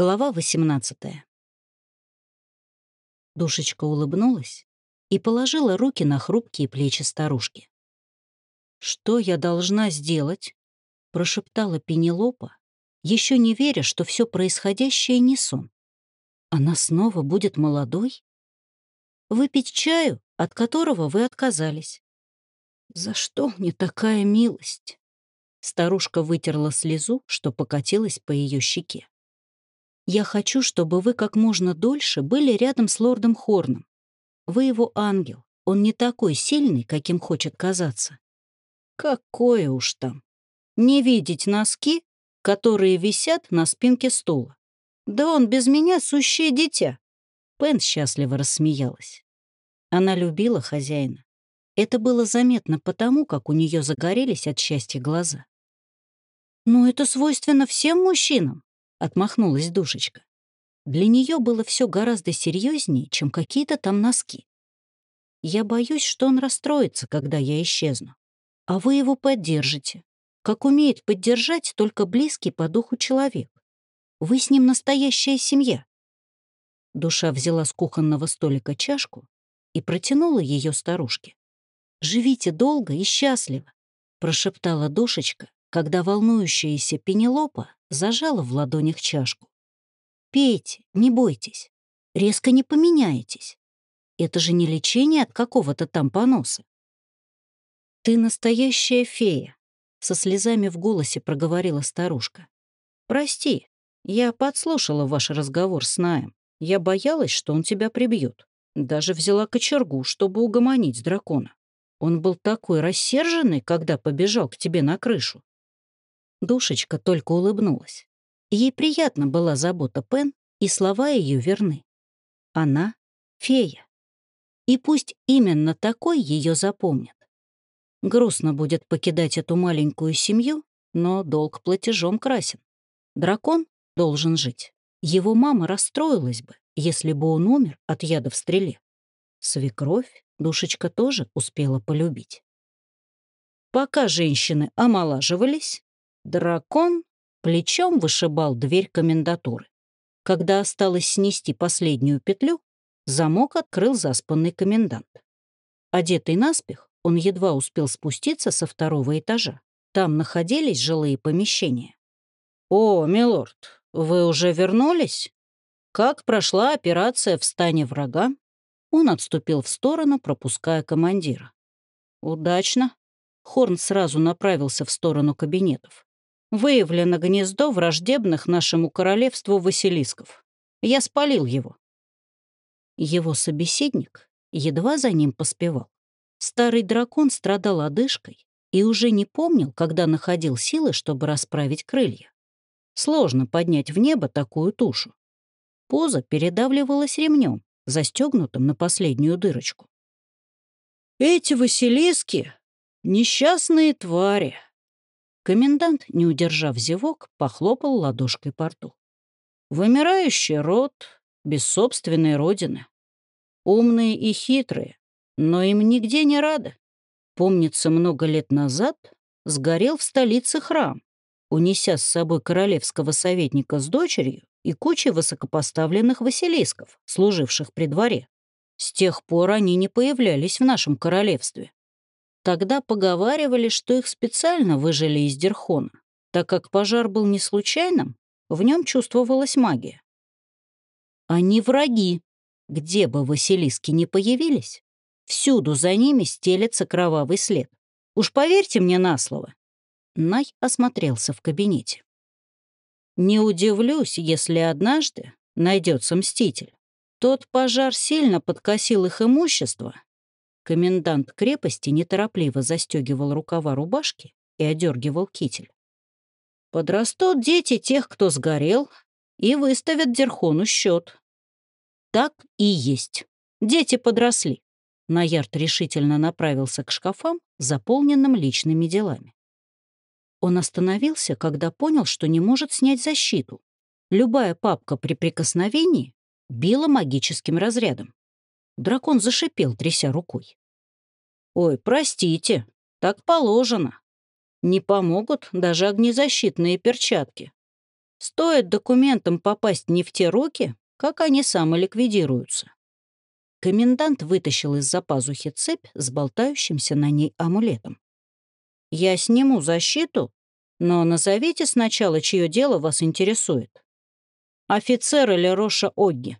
Глава 18 Душечка улыбнулась и положила руки на хрупкие плечи старушки. «Что я должна сделать?» — прошептала Пенелопа, еще не веря, что все происходящее не сон. «Она снова будет молодой?» «Выпить чаю, от которого вы отказались». «За что мне такая милость?» Старушка вытерла слезу, что покатилась по ее щеке. «Я хочу, чтобы вы как можно дольше были рядом с лордом Хорном. Вы его ангел, он не такой сильный, каким хочет казаться». «Какое уж там! Не видеть носки, которые висят на спинке стула. Да он без меня сущее дитя!» Пен счастливо рассмеялась. Она любила хозяина. Это было заметно потому, как у нее загорелись от счастья глаза. «Но это свойственно всем мужчинам», — отмахнулась душечка. Для нее было все гораздо серьезнее, чем какие-то там носки. Я боюсь, что он расстроится, когда я исчезну. А вы его поддержите, как умеет поддержать только близкий по духу человек. Вы с ним настоящая семья. Душа взяла с кухонного столика чашку и протянула ее старушке. «Живите долго и счастливо», — прошептала душечка, когда волнующаяся Пенелопа зажала в ладонях чашку. «Пейте, не бойтесь, резко не поменяетесь. Это же не лечение от какого-то там поноса». «Ты настоящая фея», — со слезами в голосе проговорила старушка. «Прости, я подслушала ваш разговор с Наем. Я боялась, что он тебя прибьет. Даже взяла кочергу, чтобы угомонить дракона. Он был такой рассерженный, когда побежал к тебе на крышу. Душечка только улыбнулась. Ей приятно была забота Пен, и слова ее верны. Она — фея. И пусть именно такой ее запомнят. Грустно будет покидать эту маленькую семью, но долг платежом красен. Дракон должен жить. Его мама расстроилась бы, если бы он умер от яда в стреле. Свекровь душечка тоже успела полюбить. Пока женщины омолаживались, Дракон плечом вышибал дверь комендатуры. Когда осталось снести последнюю петлю, замок открыл заспанный комендант. Одетый наспех, он едва успел спуститься со второго этажа. Там находились жилые помещения. «О, милорд, вы уже вернулись? Как прошла операция в стане врага?» Он отступил в сторону, пропуская командира. «Удачно». Хорн сразу направился в сторону кабинетов. Выявлено гнездо враждебных нашему королевству Василисков. Я спалил его. Его собеседник едва за ним поспевал. Старый дракон страдал одышкой и уже не помнил, когда находил силы, чтобы расправить крылья. Сложно поднять в небо такую тушу. Поза передавливалась ремнем, застегнутым на последнюю дырочку. «Эти Василиски — несчастные твари», Комендант, не удержав зевок, похлопал ладошкой по рту. «Вымирающий род, без собственной родины. Умные и хитрые, но им нигде не рады. Помнится, много лет назад сгорел в столице храм, унеся с собой королевского советника с дочерью и кучей высокопоставленных василисков, служивших при дворе. С тех пор они не появлялись в нашем королевстве. Тогда поговаривали, что их специально выжили из Дерхона, так как пожар был не случайным, в нем чувствовалась магия. Они враги. Где бы Василиски не появились, всюду за ними стелется кровавый след. Уж поверьте мне на слово. Най осмотрелся в кабинете. Не удивлюсь, если однажды найдется мститель. Тот пожар сильно подкосил их имущество, Комендант крепости неторопливо застегивал рукава рубашки и одергивал китель. Подрастут дети тех, кто сгорел, и выставят Дерхону счет. Так и есть. Дети подросли. Наярд решительно направился к шкафам, заполненным личными делами. Он остановился, когда понял, что не может снять защиту. Любая папка при прикосновении била магическим разрядом. Дракон зашипел, тряся рукой. «Ой, простите, так положено. Не помогут даже огнезащитные перчатки. Стоит документам попасть не в те руки, как они самоликвидируются. Комендант вытащил из-за пазухи цепь с болтающимся на ней амулетом. «Я сниму защиту, но назовите сначала, чье дело вас интересует. Офицер или Роша Огги?»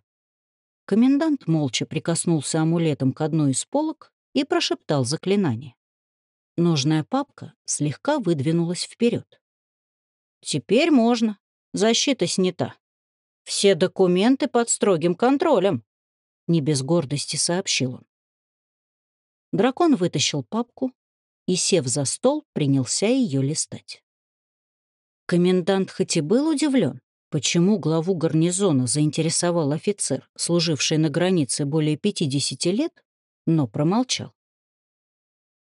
Комендант молча прикоснулся амулетом к одной из полок и прошептал заклинание. Нужная папка слегка выдвинулась вперед. «Теперь можно. Защита снята. Все документы под строгим контролем», — не без гордости сообщил он. Дракон вытащил папку и, сев за стол, принялся ее листать. Комендант хоть и был удивлен, почему главу гарнизона заинтересовал офицер, служивший на границе более 50 лет, но промолчал.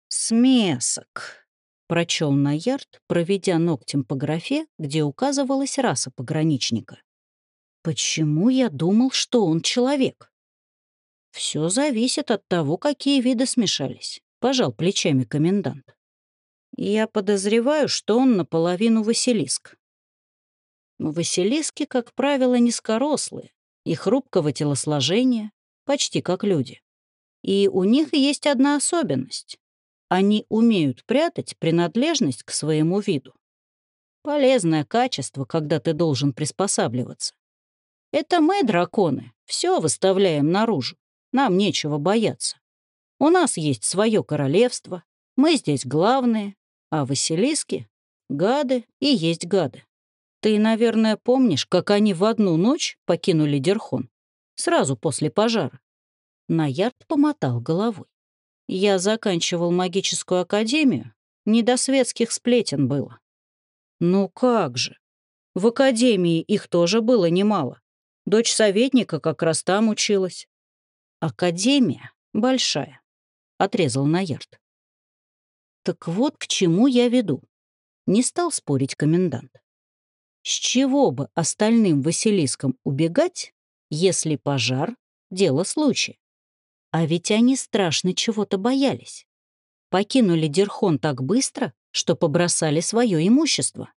«Смесок», — прочел Наярд, проведя ногтем по графе, где указывалась раса пограничника. «Почему я думал, что он человек?» «Все зависит от того, какие виды смешались», — пожал плечами комендант. Я подозреваю, что он наполовину Василиск. Василиски, как правило, низкорослые и хрупкого телосложения, почти как люди. И у них есть одна особенность. Они умеют прятать принадлежность к своему виду. Полезное качество, когда ты должен приспосабливаться. Это мы, драконы, все выставляем наружу. Нам нечего бояться. У нас есть свое королевство, мы здесь главные, а Василиски — гады и есть гады. Ты, наверное, помнишь, как они в одну ночь покинули Дерхон? Сразу после пожара. Наярд помотал головой. Я заканчивал магическую академию. Не до светских сплетен было. Ну как же. В академии их тоже было немало. Дочь советника как раз там училась. Академия большая, — отрезал Наярд. Так вот к чему я веду. Не стал спорить комендант. С чего бы остальным Василискам убегать, если пожар — дело случая? А ведь они страшно чего-то боялись. Покинули Дерхон так быстро, что побросали свое имущество.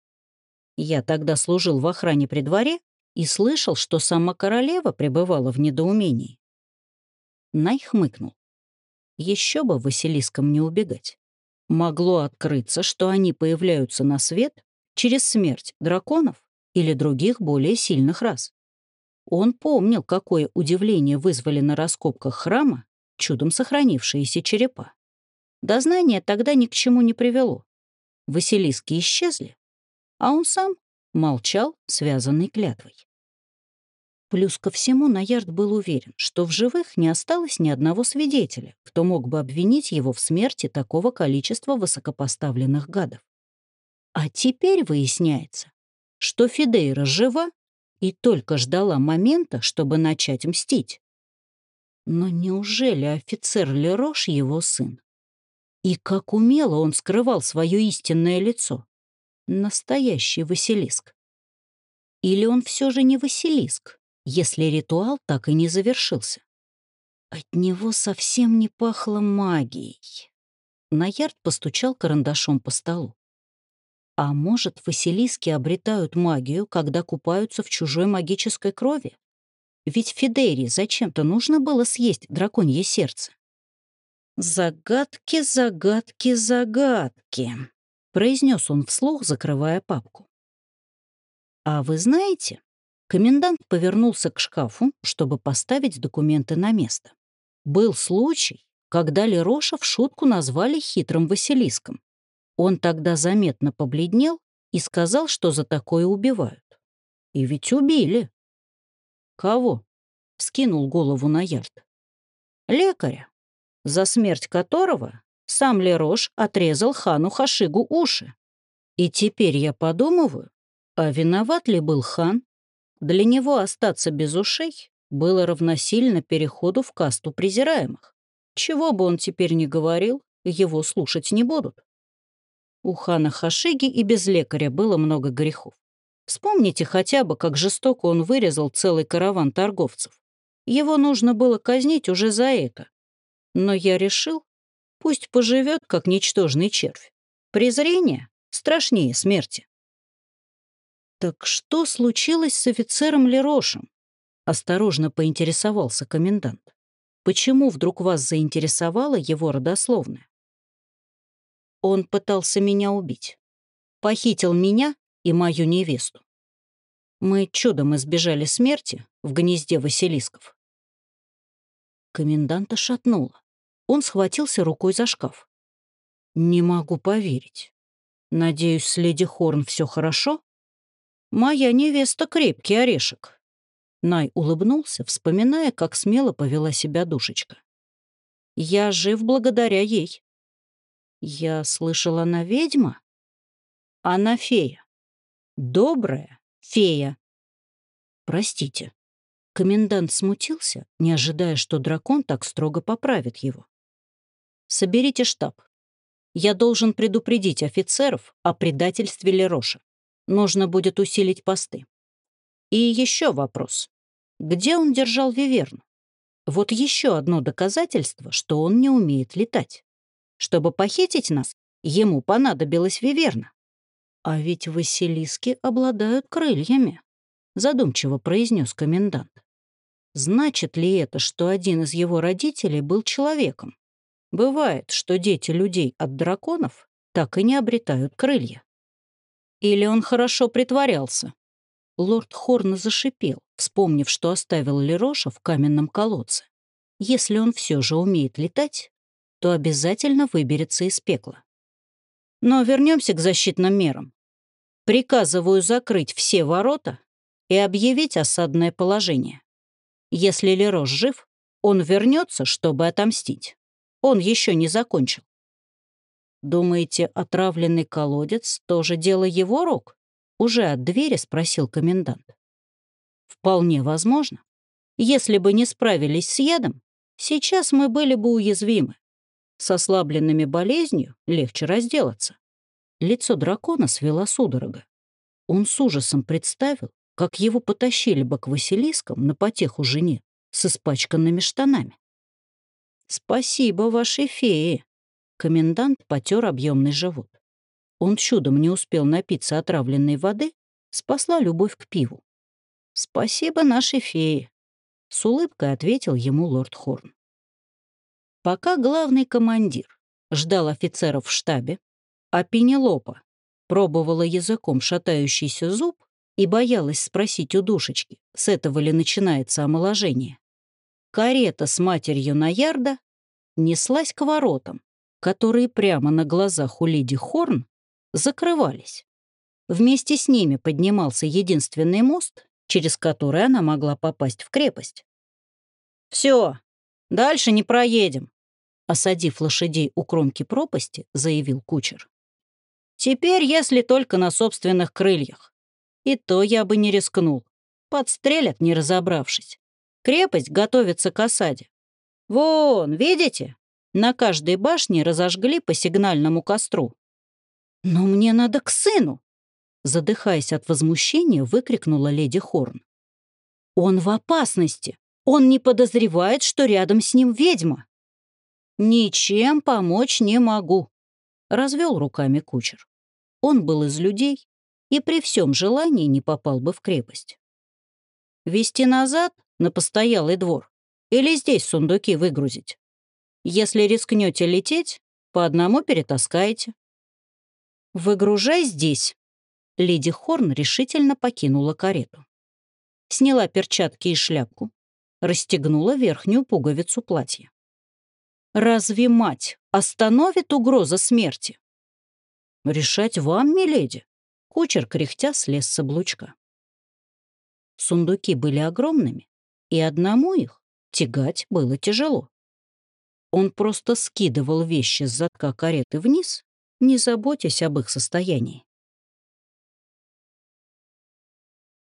Я тогда служил в охране при дворе и слышал, что сама королева пребывала в недоумении. Най хмыкнул. Еще бы Василискам не убегать могло открыться, что они появляются на свет через смерть драконов или других более сильных рас. Он помнил, какое удивление вызвали на раскопках храма чудом сохранившиеся черепа. Дознание тогда ни к чему не привело. Василиски исчезли, а он сам молчал, связанный клятвой. Плюс ко всему Наярд был уверен, что в живых не осталось ни одного свидетеля, кто мог бы обвинить его в смерти такого количества высокопоставленных гадов. А теперь выясняется, что Фидейра жива и только ждала момента, чтобы начать мстить. Но неужели офицер Лерош его сын? И как умело он скрывал свое истинное лицо? Настоящий Василиск. Или он все же не Василиск, если ритуал так и не завершился. От него совсем не пахло магией. Наярд постучал карандашом по столу. А может, Василиски обретают магию, когда купаются в чужой магической крови? Ведь Фидерии зачем-то нужно было съесть драконье сердце. «Загадки, загадки, загадки», — произнес он вслух, закрывая папку. «А вы знаете, Комендант повернулся к шкафу, чтобы поставить документы на место. Был случай, когда Лероша в шутку назвали хитрым Василиском. Он тогда заметно побледнел и сказал, что за такое убивают. И ведь убили. Кого? Скинул голову на ярд. Лекаря, за смерть которого сам Лерош отрезал хану Хашигу уши. И теперь я подумываю, а виноват ли был хан для него остаться без ушей было равносильно переходу в касту презираемых. Чего бы он теперь ни говорил, его слушать не будут. У хана Хашиги и без лекаря было много грехов. Вспомните хотя бы, как жестоко он вырезал целый караван торговцев. Его нужно было казнить уже за это. Но я решил, пусть поживет, как ничтожный червь. Презрение страшнее смерти. «Так что случилось с офицером Лерошем?» — осторожно поинтересовался комендант. «Почему вдруг вас заинтересовала его родословная?» Он пытался меня убить. Похитил меня и мою невесту. Мы чудом избежали смерти в гнезде Василисков. Коменданта шатнуло. Он схватился рукой за шкаф. «Не могу поверить. Надеюсь, с леди Хорн все хорошо?» «Моя невеста крепкий орешек». Най улыбнулся, вспоминая, как смело повела себя душечка. «Я жив благодаря ей». «Я слышала, она ведьма?» «Она фея. Добрая фея». «Простите». Комендант смутился, не ожидая, что дракон так строго поправит его. «Соберите штаб. Я должен предупредить офицеров о предательстве Лероша. Нужно будет усилить посты. И еще вопрос. Где он держал Виверну? Вот еще одно доказательство, что он не умеет летать. Чтобы похитить нас, ему понадобилась Виверна. А ведь Василиски обладают крыльями, задумчиво произнес комендант. Значит ли это, что один из его родителей был человеком? Бывает, что дети людей от драконов так и не обретают крылья. Или он хорошо притворялся? Лорд Хорн зашипел, вспомнив, что оставил Лероша в каменном колодце. Если он все же умеет летать, то обязательно выберется из пекла. Но вернемся к защитным мерам. Приказываю закрыть все ворота и объявить осадное положение. Если Лерош жив, он вернется, чтобы отомстить. Он еще не закончил. «Думаете, отравленный колодец — тоже дело его рук?» Уже от двери спросил комендант. «Вполне возможно. Если бы не справились с ядом, сейчас мы были бы уязвимы. С ослабленными болезнью легче разделаться». Лицо дракона свело судорога. Он с ужасом представил, как его потащили бы к Василискам на потеху жене с испачканными штанами. «Спасибо вашей фее», Комендант потер объемный живот. Он чудом не успел напиться отравленной воды, спасла любовь к пиву. «Спасибо нашей фее», — с улыбкой ответил ему лорд Хорн. Пока главный командир ждал офицеров в штабе, а Пенелопа пробовала языком шатающийся зуб и боялась спросить у душечки, с этого ли начинается омоложение, карета с матерью Наярда неслась к воротам, которые прямо на глазах у леди Хорн закрывались. Вместе с ними поднимался единственный мост, через который она могла попасть в крепость. «Все, дальше не проедем», — осадив лошадей у кромки пропасти, заявил кучер. «Теперь, если только на собственных крыльях. И то я бы не рискнул. Подстрелят, не разобравшись. Крепость готовится к осаде. Вон, видите? На каждой башне разожгли по сигнальному костру. «Но мне надо к сыну!» Задыхаясь от возмущения, выкрикнула леди Хорн. «Он в опасности! Он не подозревает, что рядом с ним ведьма!» «Ничем помочь не могу», — развел руками кучер. Он был из людей и при всем желании не попал бы в крепость. «Вести назад на постоялый двор или здесь сундуки выгрузить?» Если рискнете лететь, по одному перетаскаете. «Выгружай здесь». Леди Хорн решительно покинула карету. Сняла перчатки и шляпку, расстегнула верхнюю пуговицу платья. «Разве мать остановит угроза смерти?» «Решать вам, миледи», — кучер кряхтя слез с облучка. Сундуки были огромными, и одному их тягать было тяжело. Он просто скидывал вещи с задка кареты вниз, не заботясь об их состоянии.